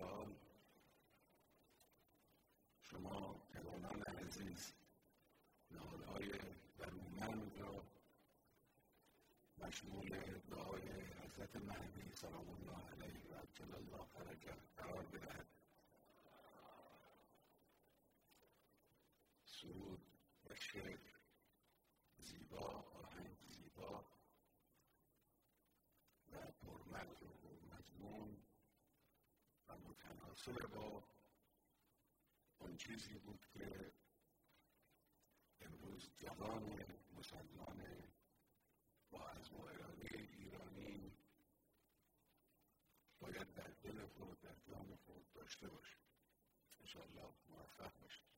سال شما جوانان عزیز نهادهای برومند را مشمول دعای حضرت مهدی سلام الله علیه و عجل الله قرار بدهد سرود و شعر زیبا آهنگ زیبا و پرمغز و مضمون و متناسب با اون چیزی بود که امروز جوان مسلمان با از و ایرانی باید در دل خود در جان خود داشته باشه انشاءالله موفق باشید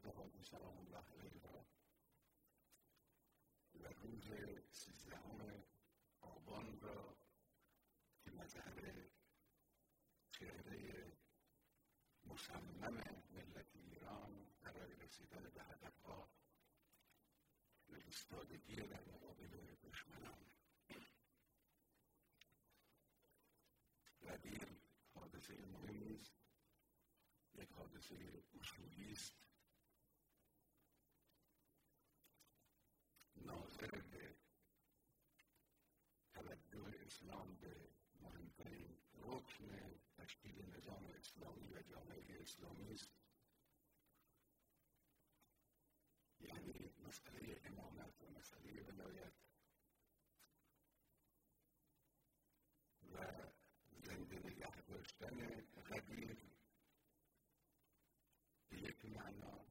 حضرت حاجی سلام الله علیه را و روز سیزدهم آبان را که مظهر چهره مصمم ملت ایران برای رسیدن به هدفها و ایستادگی در مقابل دشمنان ردیل حادثه مهمی است. یک حادثه اصولی است. به توجه اسلام به مهمترین رکن تشکیل نظام اسلامی و جامعه اسلامی است یعنی مسئله امامت و مسئله ولایت و زنده نگه داشتن قدیر به یک معنا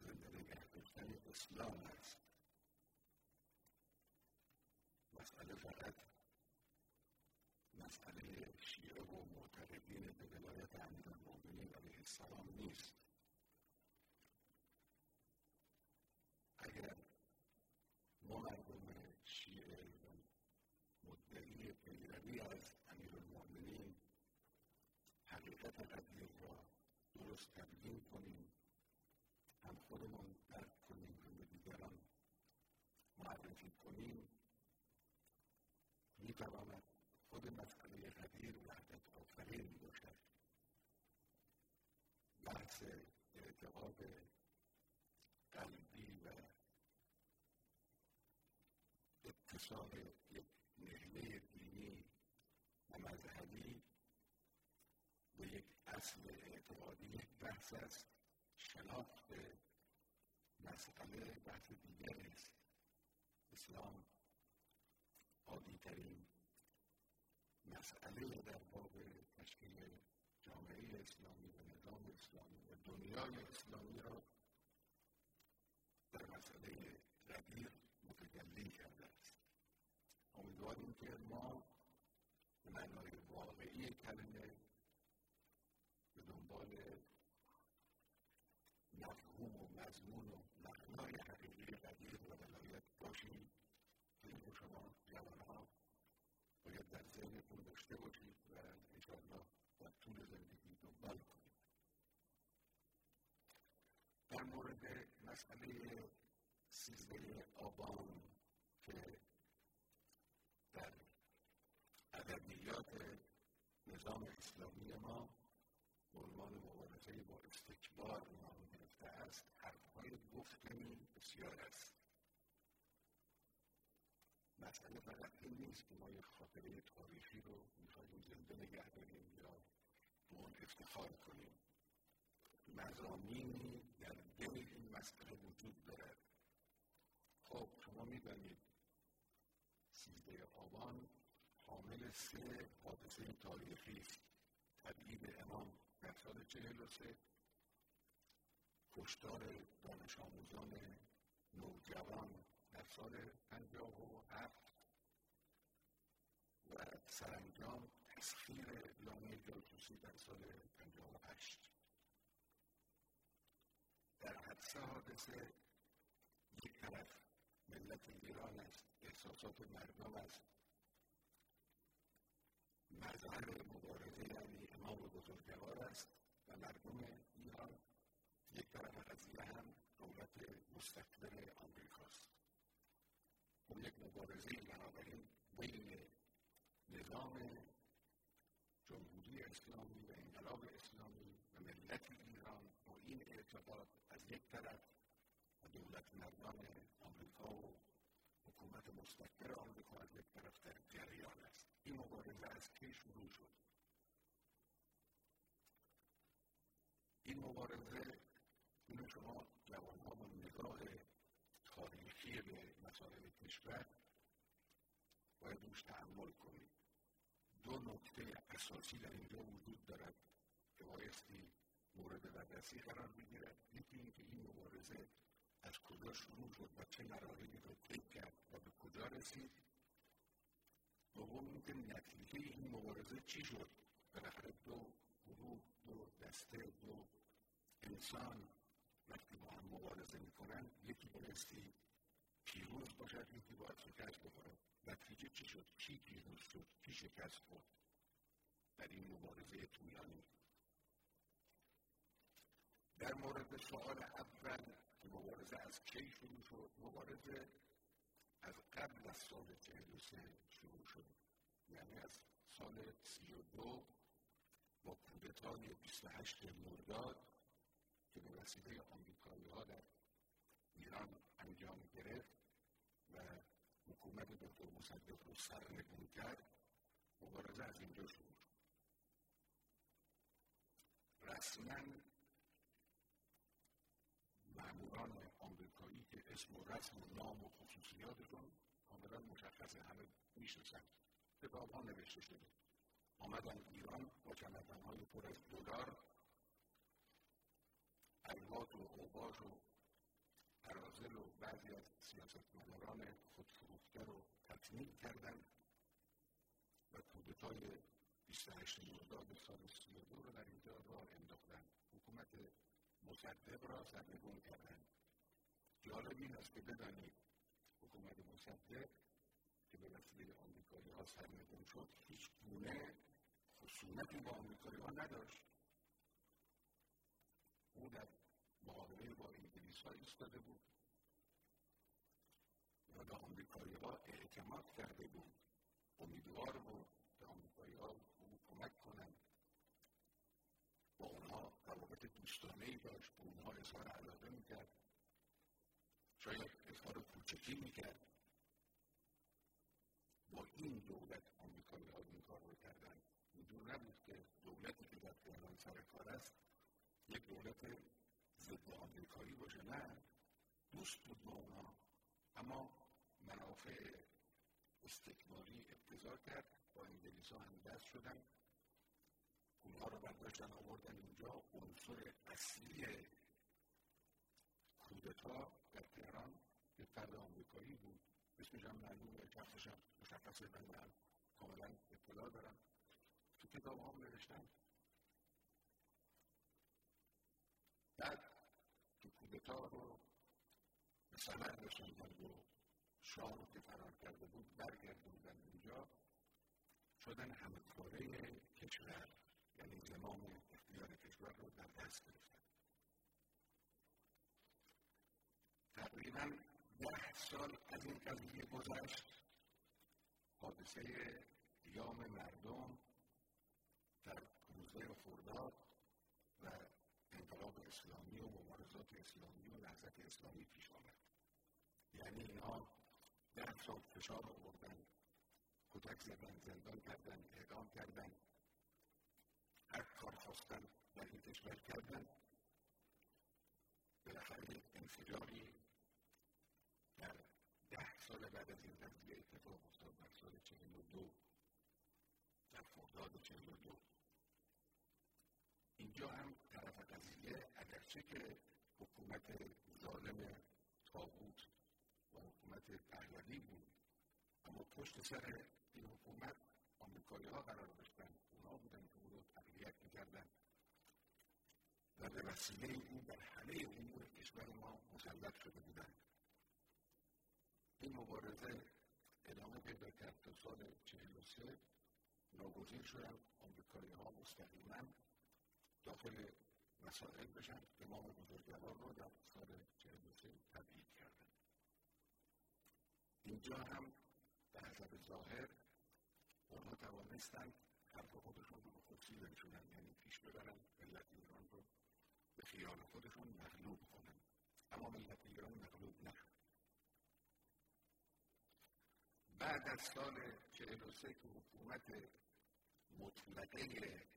زنده نگه داشتن اسلام است fixada en mí. بحث اعتقاد قلبی و اتصال یک نهله دینی و مذهبی به یک اصل اعتقادی یک بحث است شناخت مسئله بحث دیگری است. اسلام عادیترین مسئله در باب تشکیل جامعه اسلامی و نظام اسلامی و دنیای اسلامی را در مسئله قدیر متجلی کرده است امیدواریم که ما به معنای واقعی کلمه به دنبال مفهوم و مضمون و معنای حقیقی قدیر و ولایت باشیم. که این شما جوانها باید در ذهنتون داشته باشید و انشاءالله طول در مورد مسئله سیزده آبان که در ادبیات نظام اسلامی ما عنوان مبارزه با استکبار نام گرفته است حرفهای گفتنی بسیار است. مسئله فقط این نیست که ما یک خاطره تاریخی رو می‌خواهیم زنده نگه داریم یا به اون افتخار کنیم. مزامینی در دل این مسئله وجود دارد خب شما می‌دانید سیزده آبان حامل سه حادثه تاریخی است. تبعید امام در سال چهل و سه. کشتار دانش آموزان نوجوان در سال پنجاه و هفت. و سرانجام تسخیر لانه جاسوسی در سال پنجاه و هشت در حدث حادثه یک طرف ملت ایران است احساسات مردم است مظهر مبارزه یعنی امام بزرگوار است و مردم ایران یک طرف قضیه هم دولت مستقبل آمریکاست اون یک مبارزه بنابراین بین نظام اسلامی و انقلاب اسلامی و ملت ایران با این اعتقاد از یک طرف و دولت مردان آمریکا و حکومت مستقر آمریکا از یک طرف در جریان است این مبارزه از کی شروع شد این مبارزه اینو شما جوانها با نگاه تاریخی به مسائل کشور باید روش تحمل کنید. دو نکته اساسی در اینجا وجود دارد که بایستی مورد بررسی قرار بگیرد یکی اینکه این مبارزه از کجا شروع شد و چه مراحلی رو طی کرد و به کجا رسید دوم اینکه نتیجه این مبارزه چی شد بالاخره دو گروه دو دسته دو انسان وقتی با هم مبارزه می‌کنن یکی بایستی پیروز باشد یکی باید شکست بخورد نتیجه چی شد؟ کی پیروز شد؟ کی شکست خورد؟ در این مبارزه طولانی. در مورد سوال اول که مبارزه از کی شروع شد؟ مبارزه از قبل از سال چهل و سه شروع شد. یعنی از سال سی و دو با کودتای 28 مرداد که به وسیله آمریکایی ها در ایران انجام گرفت. و حکومت دکتر مصدق رو سرنگون کرد مبارزه از اینجا شروع شد رسما ماموران آمریکایی که اسم و رسم و نام و خصوصیاتشون کاملا مشخصه همه می‌شناسن کتاب ها نوشته شده آمدن ایران با های پر از دلار الوات و اوباش و ارازل و بعضی از سیاستمداران خودفروخته رو تکمیل کردند و کودتای 28 مرداد سال 32 رو در اینجا راه انداختن. حکومت مصدق را سرنگون کردند جالب این است که بدانید حکومت مصدق که به وسیله آمریکایی ها سرنگون شد هیچ گونه خصومتی با آمریکایی ها نداشت. او در مقابله با انگلیس ها ایستاده بود. و به آمریکایی ها اعتماد کرده بود. امیدوار بود که آمریکایی ها او کمک کنند. با اونها روابط دوستانه ای داشت به اونها اظهار علاقه می‌کرد. شاید اظهار کوچکی می‌کرد. با این دولت آمریکایی ها این کار رو کردن. اینجور نبود که دولتی که در تهران سر کار است یک دولت ضد آمریکایی باشه نه. دوست بود با اونها اما منافع استکمالی ابتضا کرد. با انگلیس هم دست شدن. اونها رو برداشتن آوردن اینجا عنصر اصلی کودتا در تهران یه فرد آمریکایی بود. اسمش هم معلومه شخصش هم مشخصه. من کاملا اطلاع دارم. تو کتاب هم نوشتم بعد کودتا رو به سمر رسوندن و شاه که فرار کرده بود برگردوندن اینجا شدن همکاره کشور یعنی زمان اختیار کشور رو در دست گرفتن. تقریبا ده سال از این قضیه گذشت. حادثه قیام مردم در روزه خرداد و اسلامی و مبارزات اسلامی و نهضت اسلامی پیش آمد. یعنی اینها ده سال فشار آوردن کتک زدن زندان کردن اعدام کردن هر کار خواستن در این کشور کردن. بالاخره یک انفجاری در ده سال بعد از این قضیه اتفاق افتاد در سال چهل و دو در خرداد چهل و دو. اینجا هم طرف قضیه اگرچه که حکومت ظالم تاغوت و حکومت پهلوی بود اما پشت سر این حکومت آمریکایی ها قرار داشتن اونا بودن که او رو تقویت می‌کردن. و به وسیله او بر همه امور کشور ما مسلط شده بودند این مبارزه ادامه پیدا کرد تا سال چهل و سه ناگزیر شدن آمریکایی ها مستقیما داخل مسائل بشن. امام بزرگوار رو در سال چهل سه تبعید کردن اینجا هم به حسب ظاهر اونها توانستند حرف خودشون رو به خودسی بنشونن یعنی پیش ببرن ملت ایران رو به خیال خودشون مغلوب کنن. اما ملت ایران مغلوب نشد. بعد از سال چهل و سه که حکومت مطلقه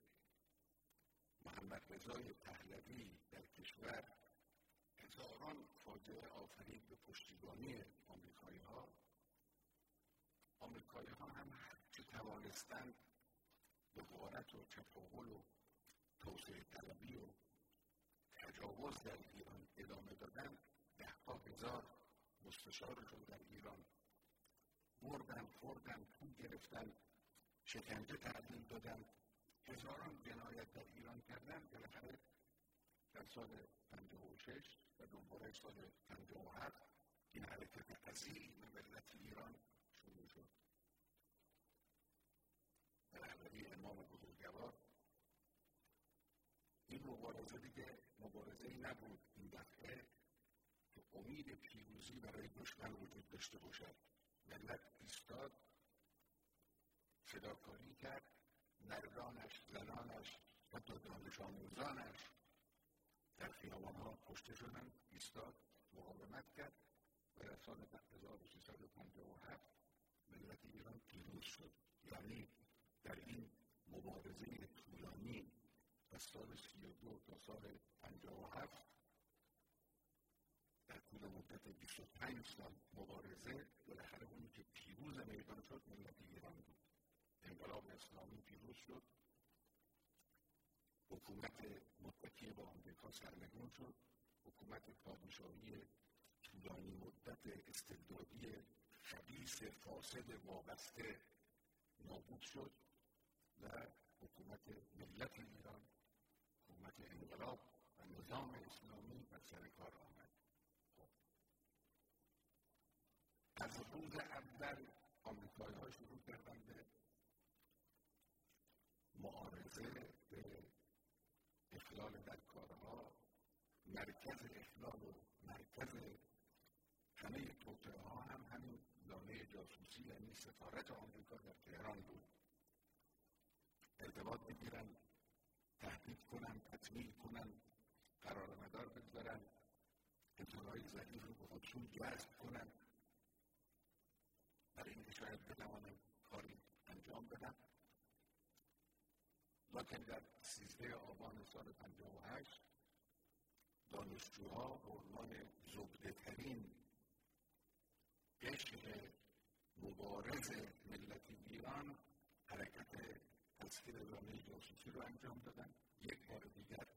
محمد رضای پهلوی در کشور هزاران فاجعه آفرید به پشتیبانی آمریکایی ها آمریکایی ها هم هرچه توانستند به غارت و تفاول و توسعه طلبی و تجاوز در ایران ادامه دادن دهها هزار مستشارشون در ایران بردن خوردن پول گرفتن شکنجه تعلیم دادن. هزاران جنایت در ایران کردن. بالاخره در سال پنجاه و شش و دوباره سال پنجاه و هفت این حرکت عظیم ملت ایران شروع شد. رهبری امام بزرگوار این مبارزه دیگه مبارزه ای نبود. این دفعه که امید پیروزی برای دشمن وجود داشته باشد. ملت ایستاد فداکاری کرد. مردانش زنانش حتی دانش آموزانش. در ها کشته شدن ایستاد مقاومت کرد و در سال 1357 ملت ایران پیروز شد. یعنی در این مبارزه طولانی از سال 32 تا سال 57 در طول مدت 25 سال مبارزه بالاخره اونی که پیروز میدان شد ملت ایران بود. انقلاب اسلامی پیروز شد حکومت متکی با آمریکا سرنگون شد حکومت پادشاهی طولانی مدت استبدادی خبیث فاسد وابسته نابود شد و حکومت ملت ایران حکومت انقلاب و نظام اسلامی بر سر کار آمد. از روز اول آمریکایی ها شروع کردن به معارضه به اخلال در کارها مرکز اخلال و مرکز همه توطعه ها هم همین لانه جاسوسی یعنی سفارت آمریکا در تهران بود. ارتباط بگیرن تهدید کنن تطمیل کنن قرار مدار بگذارن اطلاعی ضعیف رو به خودشون جذب کنن. برای اینکه شاید بتوانن کاری انجام بدن. لکن در سیزده آبان سال پنجاه و هشت دانشجوها به عنوان زبده ترین قشر مبارز ملت ایران حرکت تسخیر رانه جاسوسی رو انجام دادن. یک بار دیگر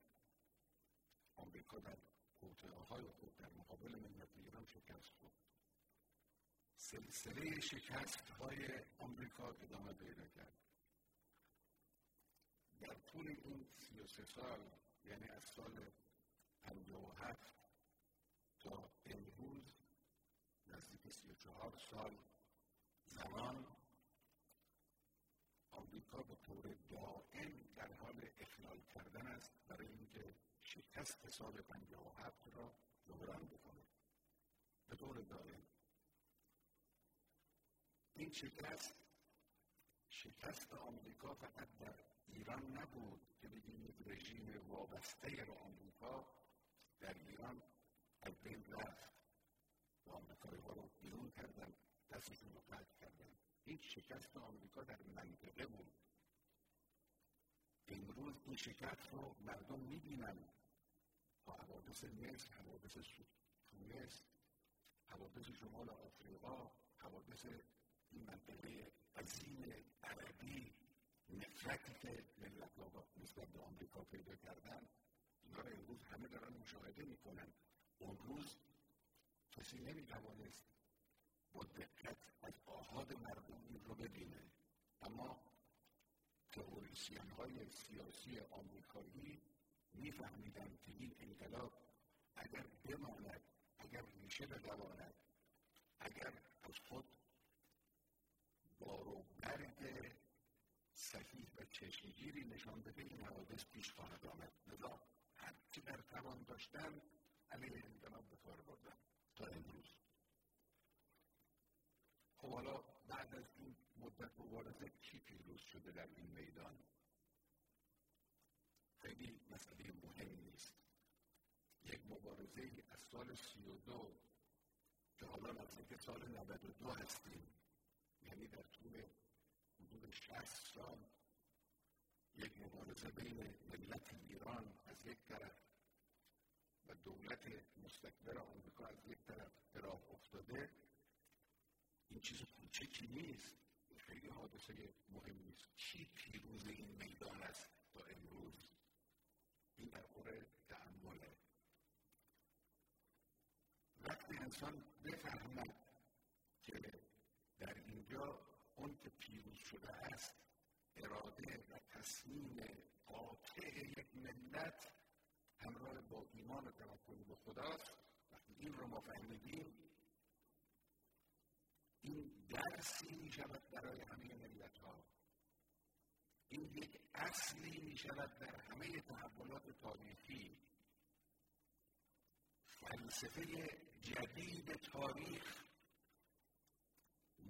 آمریکا در توطعه های خود در مقابل ملت ایران شکست خورد. سلسله شکست های آمریکا ادامه پیدا کرد. در طول این سی و سه سال یعنی از سال پنجاه و هفت تا امروز نزدیک سی و چهار سال زمان آمریکا به طور دائم در حال اخلال کردن است برای اینکه شکست سال پنجاه و هفت را جبران بکنه. به طور دائم این شکست شکست آمریکا فقط در ایران نبود که بگیم یک رژیم وابسته به آمریکا در ایران از بین رفت. و آمریکایی ها رو بیرون کردن دستشون رو قطع کردن. این شکست آمریکا در منطقه بود. امروز این شکست رو مردم می‌بینن. با حوادث مصر حوادث تونس حوادث شمال آفریقا حوادث این منطقه عظیم عربی نفرتی که ملت ها نسبت به آمریکا پیدا کردن اینا رو امروز همه دارن مشاهده می‌کنن. اون روز کسی نمی‌توانست با دقت از آهاد مردم این رو ببینه. اما تئوریسین های سیاسی آمریکایی میفهمیدن که این انقلاب اگر بماند اگر ریشه بدواند اگر از خود بارو برگ صحیح و چشمگیری نشان بده این حوادث پیش خواهد آمد. لذا هرچه در توان داشتن علیه انقلاب به کار بردن. تا امروز. خب حالا بعد از این مدت مبارزه کی پیروز شده در این میدان؟ خیلی مسئله مهم نیست. یک مبارزه از سال سی و دو که حالا نزدیک سال 92 هستیم. یعنی در طول حدود 60 سال یک مبارزه بین ملت ایران از یک طرف و دولت مستکبر آمریکا از یک طرف راه افتاده این چیز کوچکی نیست. خیلی حادثه مهمی است چی پیروز این میدان است تا امروز؟ این در خور تعمله وقتی انسان بفهمد که در اینجا اون که پیروز شده است اراده و تصمیم قاطع یک ملت همراه با ایمان و توکل به خداست. وقتی این رو ما فهمیدیم این درسی می شود برای همه ملت ها این یک اصلی می شود در همه تحولات تاریخی. فلسفه جدید تاریخ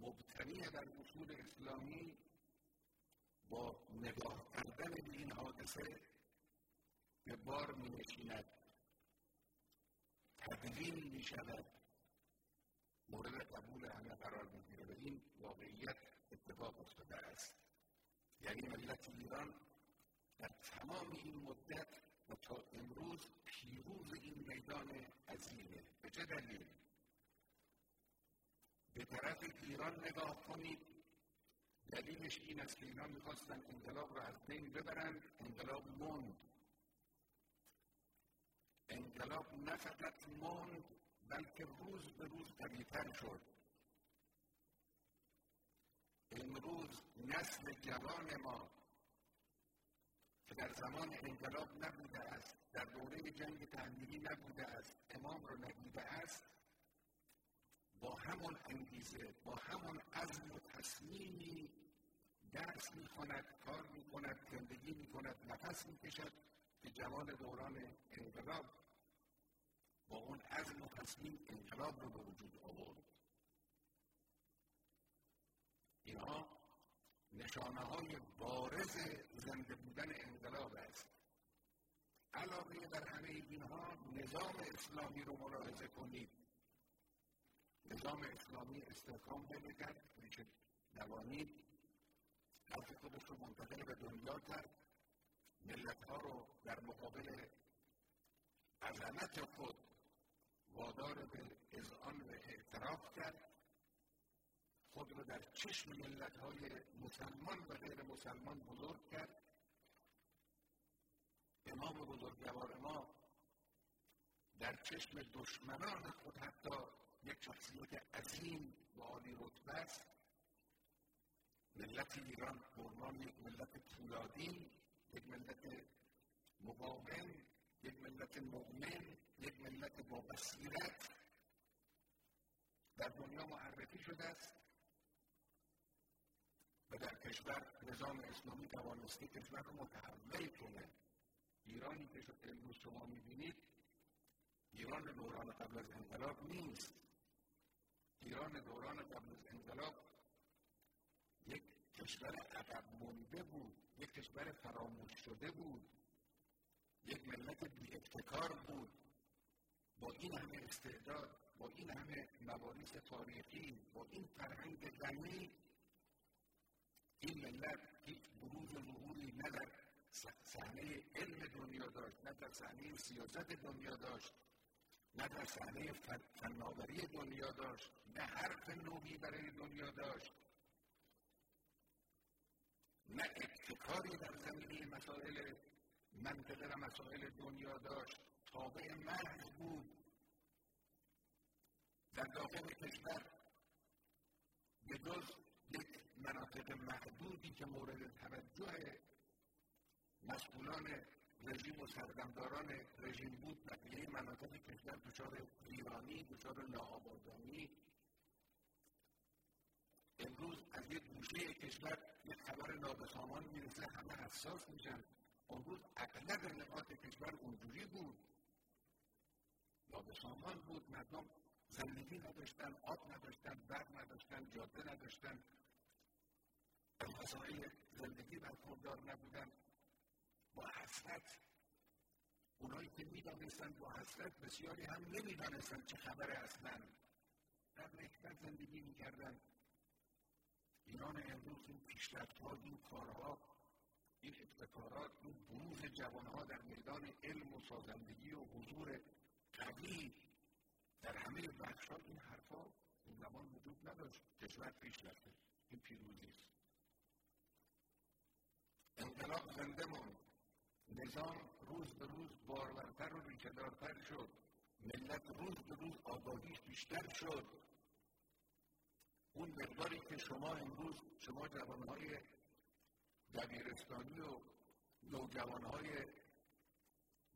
مبتنی در اصول اسلامی با نگاه کردن به این حادثه به بار می نشیند تدوین می شود مورد قبول همه قرار می‌گیره به این واقعیت اتفاق افتاده است. یعنی ملت ایران در تمام این مدت و تا امروز پیروز این میدان عظیمه. به چه دلیل؟ به طرف ایران نگاه کنید. دلیلش این است که اینا می‌خواستن انقلاب را از بین ببرند انقلاب موند. انقلاب نه فقط موند بلکه روز به روز قویتر شد. امروز نسل جوان ما که در زمان انقلاب نبوده است در دوره جنگ تحمیلی نبوده است امام رو ندیده است با همون انگیزه با همون عزم و تصمیمی درس می‌خواند کار می‌کند زندگی می‌کند نفس می‌کشد که جوان دوران انقلاب با اون عزم و تصمیم انقلاب رو به وجود آورد. اینها نشانه های بارز زنده بودن انقلاب است. علاوه بر همه اینها نظام اسلامی رو ملاحظه کنید. نظام اسلامی استحکام پیدا کرد. ریشه دوانی حرف خودش رو منتقل به دنیا کرد. ملت ها رو در مقابل عظمت خود وادار به اذعان و اعتراف کرد. خود را در چشم ملت های مسلمان و غیر مسلمان بزرگ کرد. امام بزرگوار ما در چشم دشمنان خود حتی یک شخصیت عظیم و عالی رتبه است. ملت ایران به یک ملت پولادین یک ملت مقاوم یک ملت مؤمن یک ملت با بصیرت. در دنیا معرفی شده است و در کشور نظام اسلامی توانسته کشور رو متحول کنه. ایرانی که امروز شما می‌بینید ایران دوران قبل از انقلاب نیست. ایران دوران قبل از انقلاب یک کشور عقب مونده بود یک کشور فراموش شده بود یک ملت بی ابتکار بود. با این همه استعداد با این همه مواریس تاریخی با این فرهنگ غنی این ملت هیچ بروز و ظهوری نه در صحنه علم دنیا داشت نه در صحنه سیاست دنیا داشت. نه در صحنه فناوری دنیا داشت نه حرف نوعی برای دنیا داشت. نه ابتکاری در زمینه مسائل منطقه و مسائل دنیا داشت. تابع محض بود. در داخل کشور به جز یک مناطق محدودی که مورد توجه مسئولان رژیم و سردمداران رژیم بود بقیه مناطق کشور دچار ویرانی دچار ناآبادانی امروز از یک گوشه کشور یک خبر نابسامان می‌رسه همه حساس میشن اون روز اغلب نقاط کشور اونجوری بود نابسامان بود مردم زندگی نداشتن آب نداشتن برق نداشتن جاده نداشتن از مسائل زندگی برخوردار نبودن با حسرت اونایی که می‌دانستن با حسرت بسیاری هم نمی‌دانستن چه خبر اصلا در نکبت زندگی می‌کردن ایران امروز این پیشرفت ها این کارها این ابتکارات این بروز جوانها در میدان علم و سازندگی و حضور قوی در همه بخش این حرفها اون زمان وجود نداشت کشور پیش رفته این پیروزی است انقلاب زنده ماند نظام روز به روز بارورتر و ریشهدارتر شد. ملت روز به روز آگاهیش بیشتر شد. اون مقداری که شما امروز شما جوانهای دبیرستانی و نوجوانهای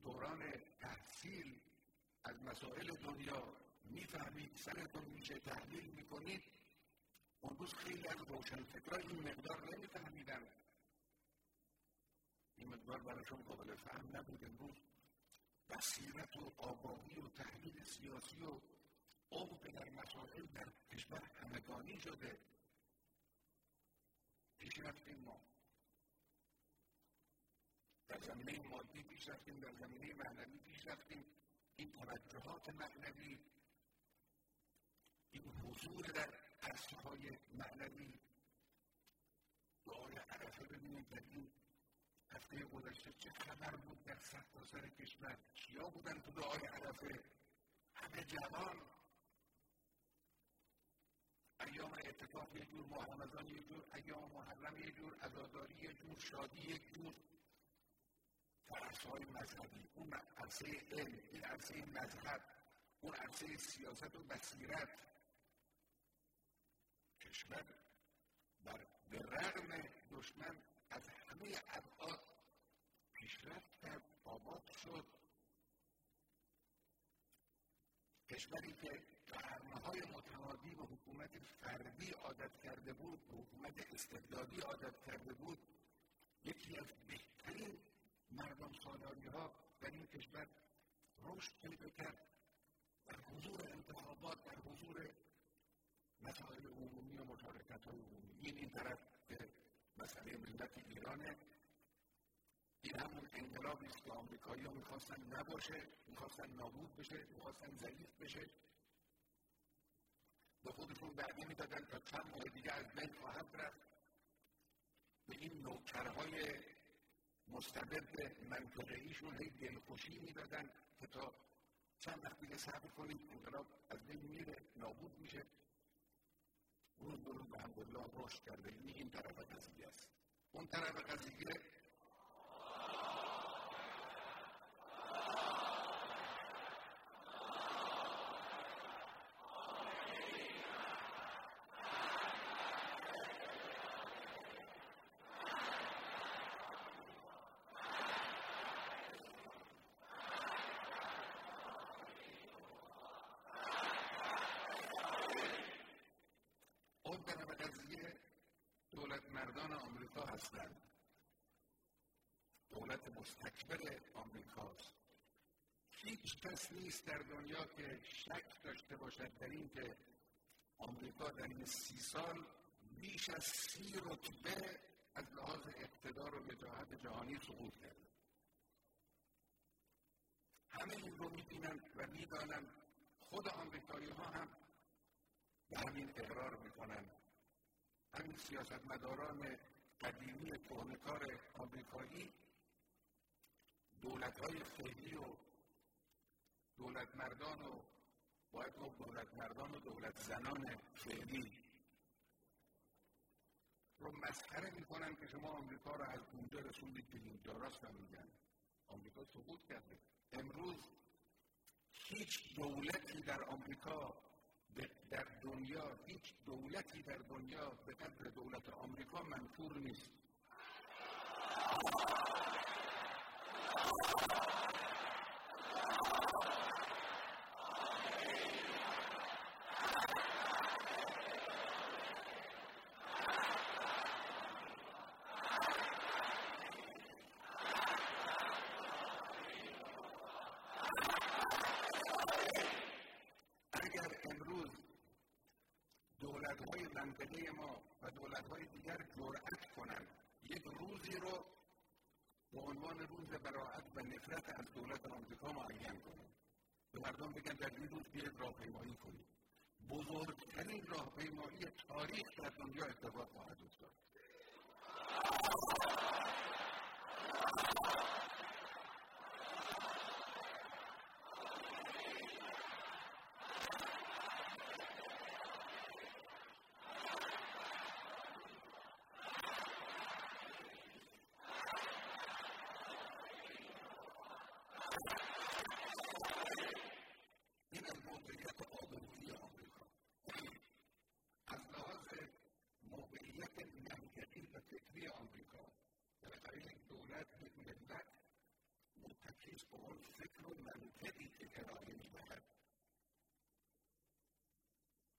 دوران تحصیل از مسائل دنیا می‌فهمید سرتون میشه تحلیل می‌کنید. اون روز خیلی از روشنفکرها این مقدار نمیفهمیدن. این مقدار براشون قابل فهم نبود امروز. بصیرت و آگاهی و تحلیل سیاسی و عمق در مسائل در کشور همگانی شده. پیش رفتیم ما. در زمینه مادی پیش رفتیم در زمینه معنوی پیش رفتیم این توجهات معنوی این حضور در عرصه های معنوی. دعای عرفه ببینید در این هفته گذشته چه خبر بود در سر کشور؟ کیا بودن تو دعای عرفه؟ همه جوان. ایام اتفاق یه جور ماه رمضان یه جور ایام محرم یه جور عزاداری یه جور شادی یک جور. های مذهبی اون عرصه علم این عرصه مذهب اون عرصه سیاست و بصیرت. کشور بر به رغم دشمن از همه کرد آباد شد. کشوری که قرنهای متمادی به حکومت فردی عادت کرده بود به حکومت استبدادی عادت کرده بود یکی از بهترین مردم سالاری ها در این کشور رشد پیدا کرد. در حضور انتخابات در حضور مسائل عمومی و مشارکت های عمومی. این این طرف که مسئله ملت ایرانه. این همون انقلابی است که آمریکایی ها می‌خواستن نباشه می‌خواستن نابود بشه می‌خواستن ضعیف بشه. به خودشون بعدی می‌دادن تا چند ماه دیگه از بین خواهد رفت. به این نوکرهای مستبد منطقه ایشون هی دلخوشی می‌دادن که تا چند وقت دیگه صبر کنید انقلاب از بین میره نابود میشه. درود به حمدالله رشد کرده. این طرف قضیه است. اون طرف قضیه هستند. دولت مستکبر آمریکاست هیچ کس نیست در دنیا که شک داشته باشد در این که آمریکا در این سی سال بیش از سی رتبه از لحاظ اقتدار و وجاهت جهانی سقوط کرده. همه این رو می‌بینند و می‌دانند خود آمریکایی ها هم به همین اقرار می‌کنند. همین سیاستمداران قدیمی کهنکار آمریکایی دولت های فعلی و دولت مردان و باید گفت دولت مردان و دولت زنان فعلی رو مسخره می‌کنن که شما آمریکا رو از اونجا رسوندید که اینجا راست میگن. آمریکا سقوط کرده. امروز هیچ دولتی در آمریکا در دنیا هیچ دولتی در دنیا به قدر دولت آمریکا منفور نیست. منطقه ما و دولت های دیگر جرأت کنند. یک روزی رو به عنوان روز براعت و نفرت از دولت آمریکا معین کنند به مردم بگن در این روز بیاید راهپیمایی کنید بزرگترین راهپیمایی تاریخ در دنیا اتفاق خواهد افتاد. با اون فکر و منطقی که ارائه می‌دهد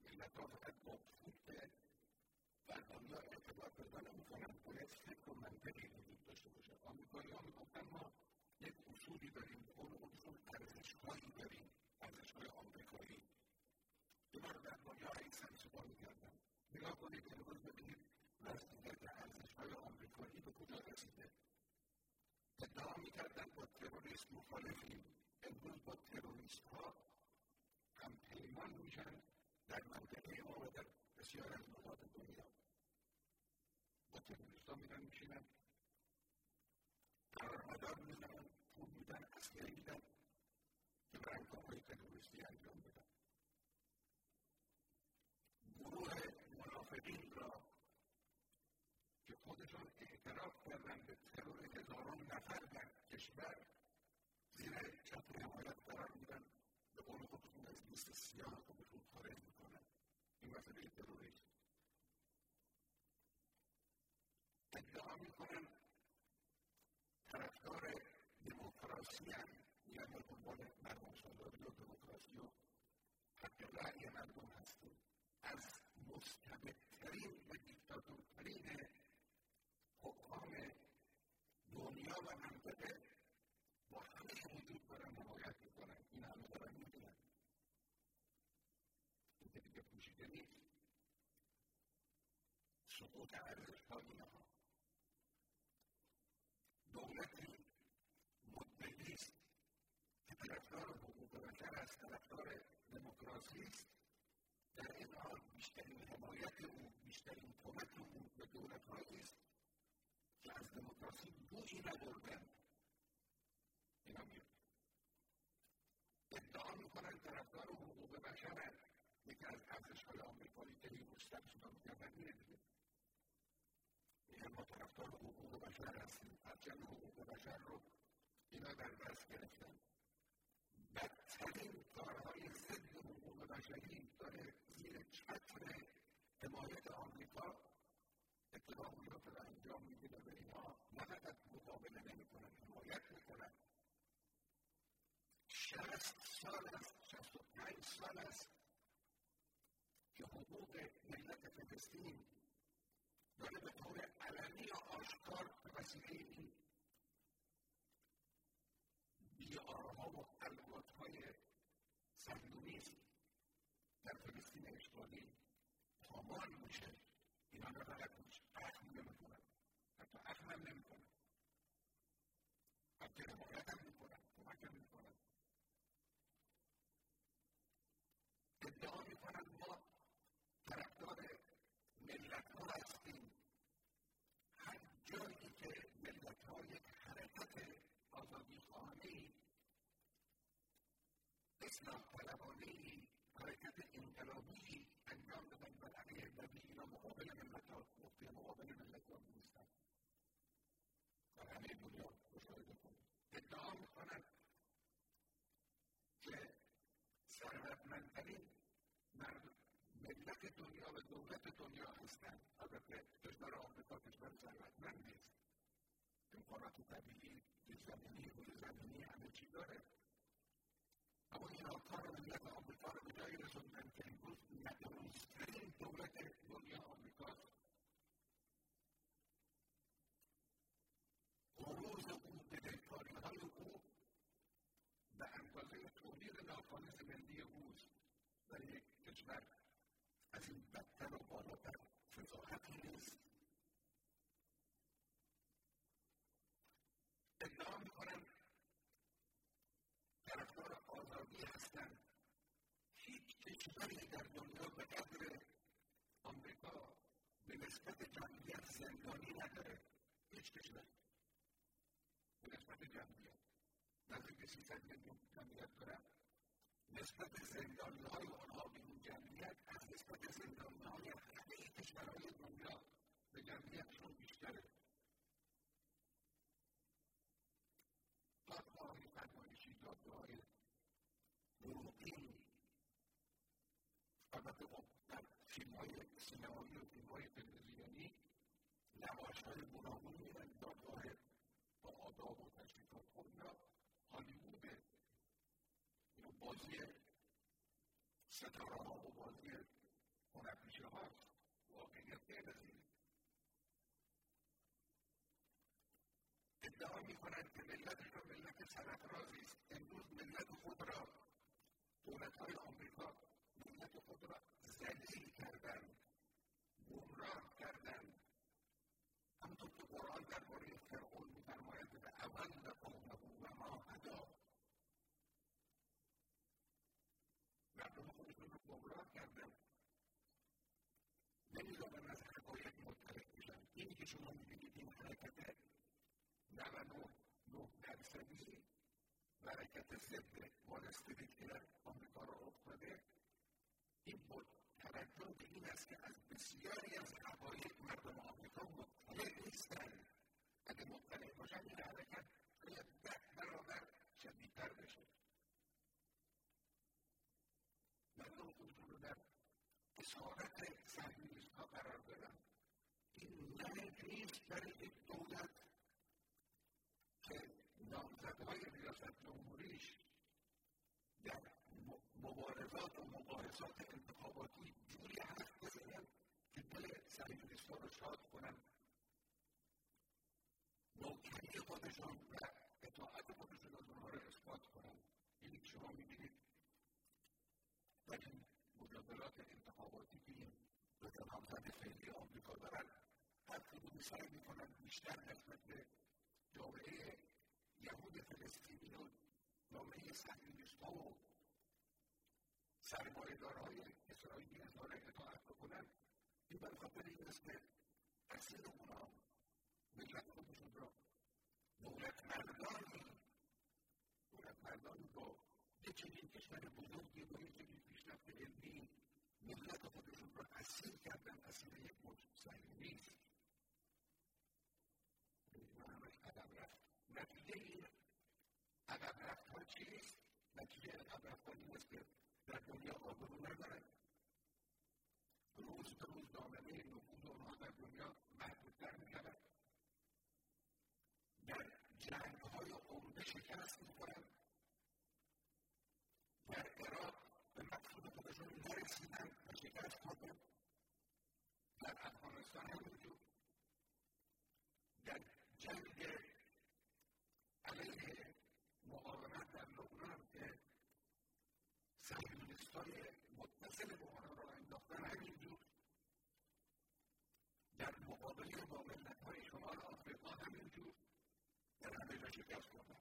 به لطافت با پول به بر دنیا اعتبار پیدا نمی‌کنند باید فکر و منطقی وجود داشته باشد آمریکایی ها می‌گفتن ما یک اصولی داریم به اون اصول ارزشهایی داریم ارزشهای آمریکایی اینا رو در دنیا اکثر چیکار می‌کردن نگاه کنید امروز ببینید مسئولیت ارزشهای آمریکایی به کجا رسیده مخالفیم. امروز با تروریست ها هم پیمان میشن در منطقه ما و در بسیار از نقاط دنیا. با تروریست ها میرن میشینن قرارمدار می‌زنن پول میدن اسلحه میدن. که برن کارهای تروریستی انجام بدن گروه منافقین را که خودشان اعتراف کردن به ترور هزاران نفر در کشور زیر چتر حمایت قرار میدن به قول خودشون از لیست سیاه خودشون خارج می‌کنن. این مسئله تروریسم ادعا می‌کنن طرفدار دموکراسی هم میان به دنبال مردم سالاری و دموکراسی و حق رأی مردم هستیم. از مستبدترین و دیکتاتورترین حکام دنیا و منطقه با همه وجود دارن حمایت می‌کنن این همه دارن می‌دونن که دیگه پوشیده نیست. سقوط ارزش ها اینها دولتی مدعی که طرفدار حقوق بشر است طرفدار دموکراسی است. در این حال بیشترین حمایت او بیشترین کمک او که از دموکراسی بویی نبردند اینا میاد ادعا می‌کنن طرفدار حقوق بشر یکی از ارزش های آمریکایی که این مستقیم شما می‌کردن اینه دیگه میگن ما طرفدار حقوق بشر هستیم پرچم حقوق بشر رو اینا در دست گرفتن بدترین کارهای ضد حقوق بشری داره زیر چتر حمایت آمریکا اتفاقیات رو انجام می‌گیره به اینها نه فقط مقابله نمی‌کنن حمایت می‌کنن شصت سال است شصت و پنج سال است که حقوق ملت فلسطین داره به طور علنی و آشکار به وسیله این بیارها و الواتهای صهیونیست در فلسطین اشغالی پامال میشه اینا رو فقط نمی‌کنن حتی اخم هم نمی‌کنن حتی حمایت هم می‌کنن کمک هم می‌کنن ادعا می‌کنن ما طرفدار ملت ها هستیم هر جایی که ملت ها یک حرکت آزادی خواهانه اصلاح طلبانه حرکت انقلابی انجام بدن و علیه بدی اینا مقابل ملت مقابل ملت ها نیستن در همه دنیا مشاهده کنید ادعا می‌کنن که ثروتمندترین ملت دنیا و دولت دنیا هستند البته کشور آمریکا کشور ثروتمند نیست امکانات طبیعی زمینی روی زمینی همه چی داره اما این کار ملت آمریکا رو به جایی رسوندن که امروز نتونستترین دولت دنیا آمریکاست قروض او بدهکاری های او ناخالص ملی اوست در یک کشور از این بدتر و بالاتر فضاحتی نیست ادعا می‌کنم طرفدار آزادی هستند هیچ کشوری در دنیا به قدر آمریکا به نسبت جمعیت زندانی نداره هیچ کشوری به نسبت جمعیت نزدیک سیصد میلیون جمعیت دارن نسبت زندانی های آنها به این جمعیت از نسبت زندانی های همه کشورهای دنیا به جمعیتشون بیشتره دادگاه های فرمایشی دادگاه های دروغین البته خب در فیلم های سینمایی و فیلم های تلویزیونی نمایش های گوناگون میرن دادگاه Bollier, Santa Romo Bollier, on appuiera وقيل الذي ادعا میکنند که ملت را ملت سرافرازی است امروز ملت خود را دولتهای آمریکا ملت خود را ذلیل کردند گمراه کردند همطور که قرآن درباره فرعون بشن اینی که شما می‌بینید این حرکت نود درصدی حرکت ضد وال استریت که در آمریکا را افتاده این بود توجه به این است که از بسیاری از حقایق مردم آمریکا مطلع نیستند اگه مطلع باشن این حرکت شاید ده برابر شدیدتر بشه مردم خودشون رو در اسارت صهیونیست ها قرار دادن این نهج نیست برای یک دولت که نامزدهای ریاست جمهوریش در مبارزات و مباحثات انتخاباتی جوری حرف بزنن که دل صهیونیستها رو شاد کنن نوکری خودشون و اطاعت خودشون از اونها رو اثبات کنن که شما می‌بینید در این مجادلات انتخاباتی که این دو تا نامزد فعلی آمریکا دارن هر کدومی سعی می‌کنن بیشتر نسبت به جامعه یهود فلسطینی و جامعه صهیونیستها و سرمایهدارهای اسرائیلی اظهار اطاعت بکنن این به خاطر این است که اصیل اونا ملت خودشون را دولت مردانی دولت مردانی با یه چنین کشور بزرگی با یه چنین پیشرفت علمی ملت خودشون را اسیر کردن اسیر یک موج صهیونیست و همش عقب رفت نتیجه این عقب رفت ها چیست نتیجه عقب رفت این است که در دنیا آبرو ندارن روز به روز دامنه نفوذ آنها در دنیا محدودتر می‌شود در جنگ های عمده شکست می‌خورن در عراق به مقصود خودشون نرسیدن و شکست خوردن در افغانستان همینجور در جنگ estar dando el resultado.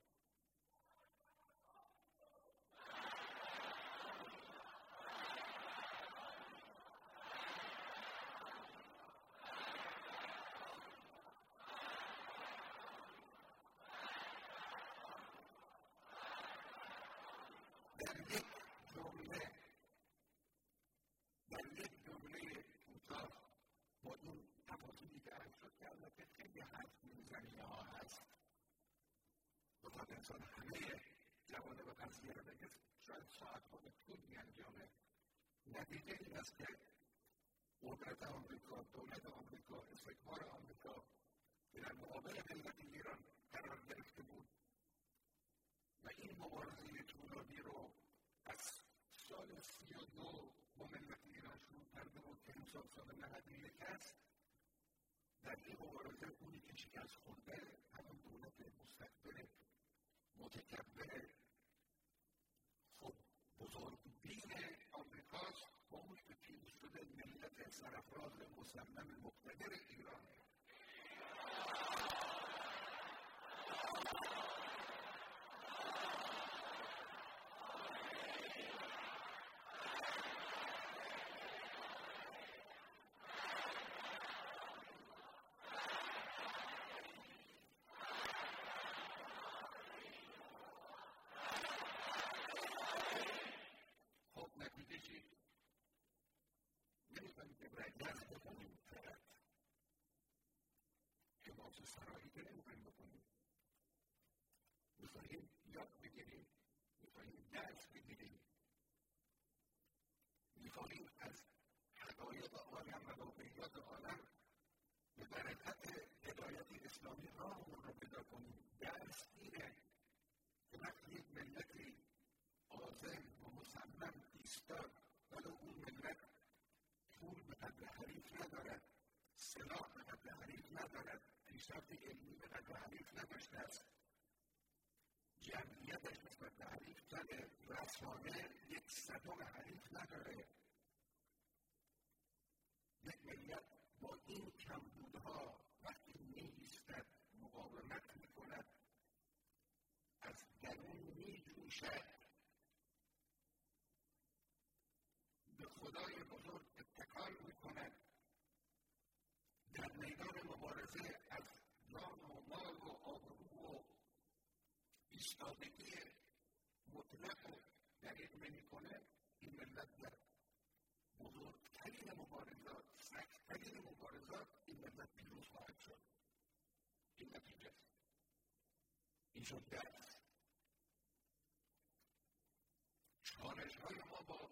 نتیجه این است که قدرت آمریکا دولت آمریکا استکبار آمریکا که در مقابل ملت ایران قرار گرفته بود و این مبارزه طولانی رو از سال سی و دو با ملت ایران شروع کرده بود که امسال سال نود یک است در این مبارزه اونی که شکست خورده همون دولت مستقبل متکبر خب بزرگبین آمریکاست. با اونی که پیروز شده ملت که سرفراز مصمم مقتدر ایرانه سرایی که نمی‌خوایم بکنیم می‌خواهیم یاد بگیریم درس بگیریم از حقایق عالم و واقعیات عالم به برکت هدایت اسلامی رو پیدا کنیم درس اینه که وقتی یک ملتی عازم و مصمم ایستاد ولی اون ملت پول به قدر حریف ندارد سلاح به قدر حریف ندارد پیشرفت علمی به قدر حریف نداشته است جمعیتش نسبت به حریف کمه. رسانه یک صدم حریف نداره. یک ملت با این کمبودها وقتی میایستد مقاومت می‌کند از درون میجوشد به خدای بزرگ اتکال می‌کند در میدان مبارزه از جان و مال و آبرو و ایستادگی مطلق دریغ نمی‌کنه این ملت در بزرگترین مبارزات سختترین مبارزات این ملت پیروز خواهد شد این نتیجه این شد درس چالش های ما با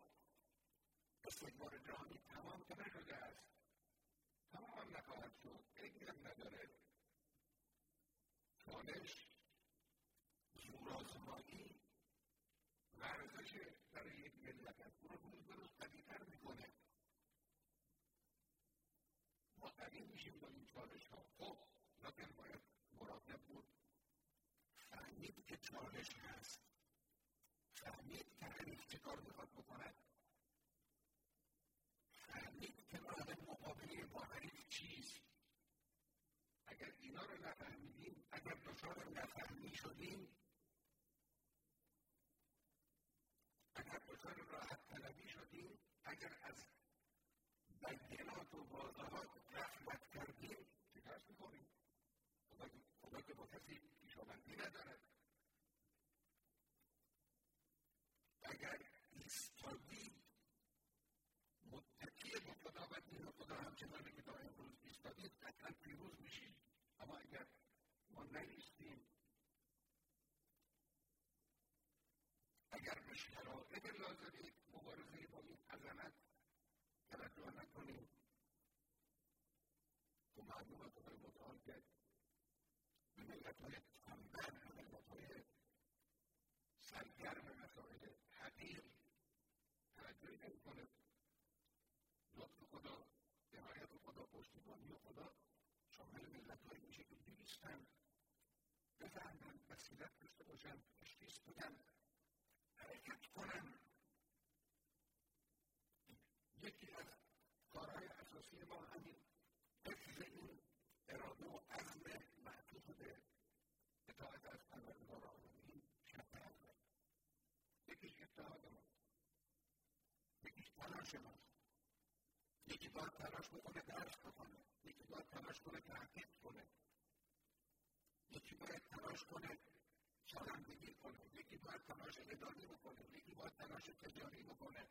استکبار جهانی تمام که نشده است تمام نخواهد شد عیبی هم نداره چالش زورآزمایی ورزش برای یک ملت است او رو روز به روز قویتر می‌کنه ما قوی میشیم با این چالش ها خب لکن باید مراقب بود. فهمید که چالش هست. فهمید که حریف چه کار می‌خواد بکند فهمید که راه مقابله با حریف چیست. اگر اینا رو نفهمیدیم اگر دچار نفهمی شدیم اگر دچار راحت طلبی شدیم اگر از بینات و واضحات غفلت کردیم شکست می‌خوریم خدا که با کسی پیشامندی ندارد اگر ایستادی متکی به خدا و دین خدا همچنانی که تا امروز ایستادید قطعا پیروز میشید اما اگر ما نیستیم اگر به شرایط لازمه مبارزه با این عظمت توجه نکنیم تو معلومه خدای متعال که به ملت های تنبل ملت های سرگرم مسائل حقیر توجهی نمی‌کنه لطف خدا حمایت خدا پشتیبانی خدا شامل ملت هایی میشه که بیستن بفهمن بصیرت داشته باشن تشخیص بدن حرکت کنن یکی از کارهای اساسی ما همین حفظ این اراده و اطاعت از پروردگار عالمین شفاعت یکیش اتحاد ماست یکیش تلاش ماست یکی باید تلاش بکنه درس بکنه یکی باید تلاش کنه تحقیق کنه یکی باید تلاش کنه سازندگی کنه یکی باید تلاش اداری بکنه یکی باید تلاش تجاری بکنه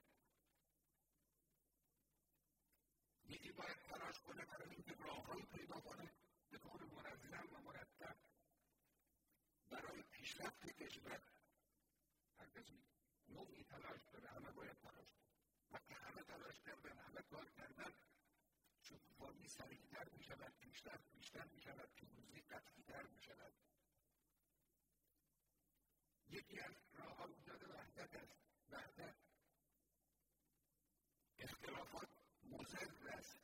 یکی باید تلاش کنه برای اینکه راههایی پیدا کنه به طور منظم و مرتب. برای پیشرفت کشور. هر کسی نوعی تلاش داره همه باید تلاش کنه. وقتی همه تلاش کردن همه کار کردن شکوفایی سریعتر می شود پیشرفت بیشتر می شود پیروزی قطعیتر می شود یکی از راه ها ایجاد وحدت است. وحدت اختلافات مضر است.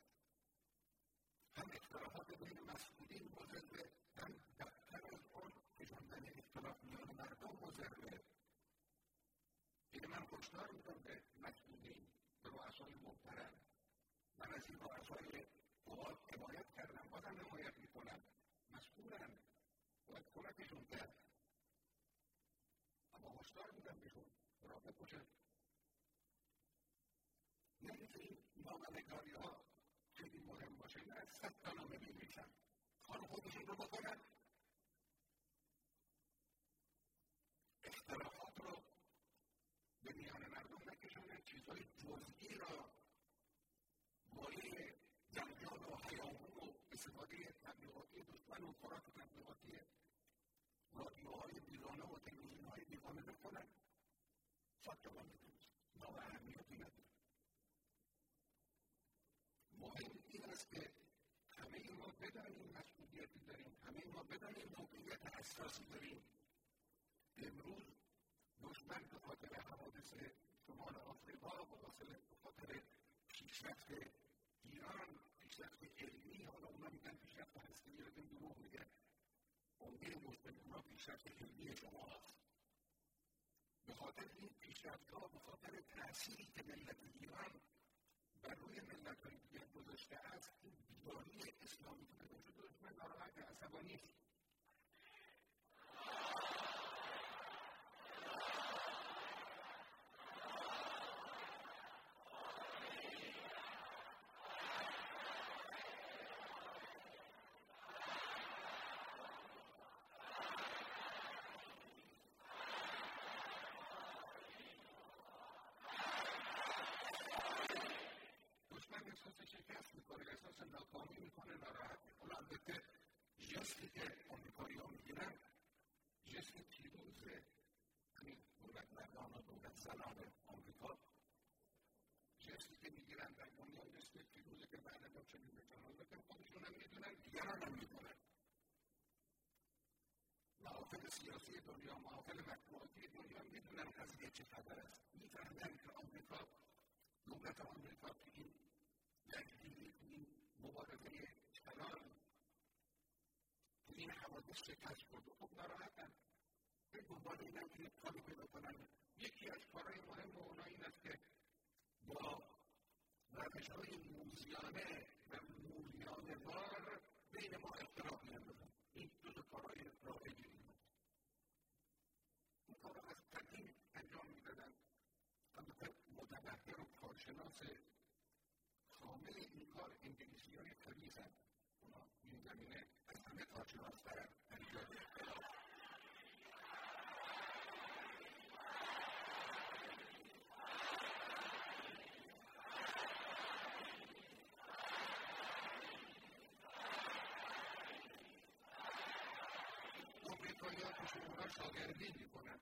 هم اختلافات بین مسئولین مضر هم بدتر از آن کشاندن اختلاف میان مردم مضره این من خوشدار می‌کنم به مسئولین به رؤسای محترم من از این رؤسای قوات حمایت کردم بازم حمایت می‌کنم مسئولن باید کمکشون کرد اما هشدار میدم بهشون مراقب باشن نه اینکه این نامنگاری ها خیلی مهم باشه نه صد تا نامه بنویسن کار خودشون رو بکنن اختلافات رو به میان مردم نکشونن چیزهای جزئی را مایه جنجال و هیاهو و استفاده تبلیغاتی دشمن و خوراک تبلیغاتی رادیوهای بیگانه و تلویزیونهای بیگانه تا نامه بنویسن نام اهمیتی نداره. مهم این است که همه ما بدانیم مسئولیتی داریم همه ما بدانیم موقعیت حساسی داریم. امروز دشمن به خاطر حوادث شمال آفریقا به خاطر پیشرفت ایران پیشرفت علمی حالا اونا میگن پیشرفت هسته‌ای لیکن دروغ میگن. عمده مشکل اونا پیشرفت علمی شما هست به خاطر این پیشرفت ها به خاطر تأثیری که ملت ایران بر روی ملت های دیگر گذاشته است این بیداری اسلامی که به وجود دشمن ناراحت عصبانی است جستی که آمریکایی ها می‌گیرن جست پیروز همین دولت مردان و دولت زنان آمریکا جستی که می‌گیرن در دنیا جست پیروزه که بعد با چنین می‌کنن البته خودشون هم می‌دونن دیگران هم می‌دونن محافل سیاسی دنیا محافل مطبوعاتی دنیا می‌دونن قضیه چه خبر است می‌فهمن که آمریکا دولت آمریکا که این درگیری این مبارزه کلان تو این حوادث شکست خورد و خب ناراحتن به دنبال اینم که یک کاری پیدا کنن یکی از کارهای مهم اونا این است که با روش های موزیانه و مولیانه وار بین ما اختلاف میاندازن این دو تا کارهای رایجی اون کار از قدیم انجام می‌دادن البته متبهر و کارشناس کامل این کار انگلیسی های خبیثن اونا این زمینه از همه کارشناسترن انجام اختلاف امریکایی ها پیش اونا شاگردی می‌کنن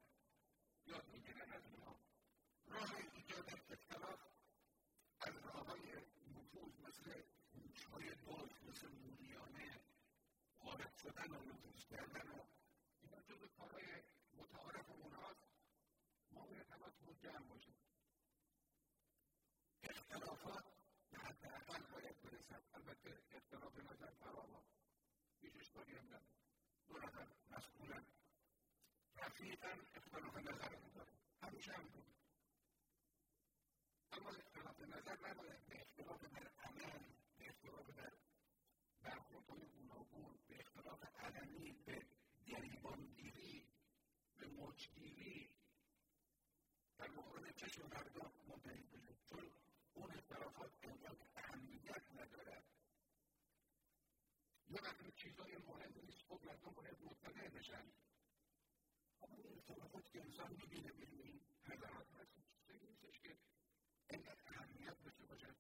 یاد می‌گیرن از اونا راه ایجاد اختلاف از راه های نفوذ مثل هوشهای باز مثل موریانه وارد شدن و نفوذ کردن و اینا جز کارهای متعارف اونهاست ما باید حواسمون جمع باشیم اختلافات به حد اقل باید برسد البته اختلاف نظر فراوان هیچ اشکالی هم نداره دو نفر مسئولن رفیقا اختلاف نظر میداره همیشه هم بود اما اختلاف نظر نباید به اختلاف Aramite, Yaribon TV, Memoch TV. Dacă vorbește și un argot, nu te înțelepciun, unul s-a fost cântat ambiat nădărea. Eu dacă ucizorii în momentul de scop la Domnule Dumnezeu, deja, omul s-a făcut că în zambi bine bine, hai la rătmăsă, se gândește, e ambiat pe ce vă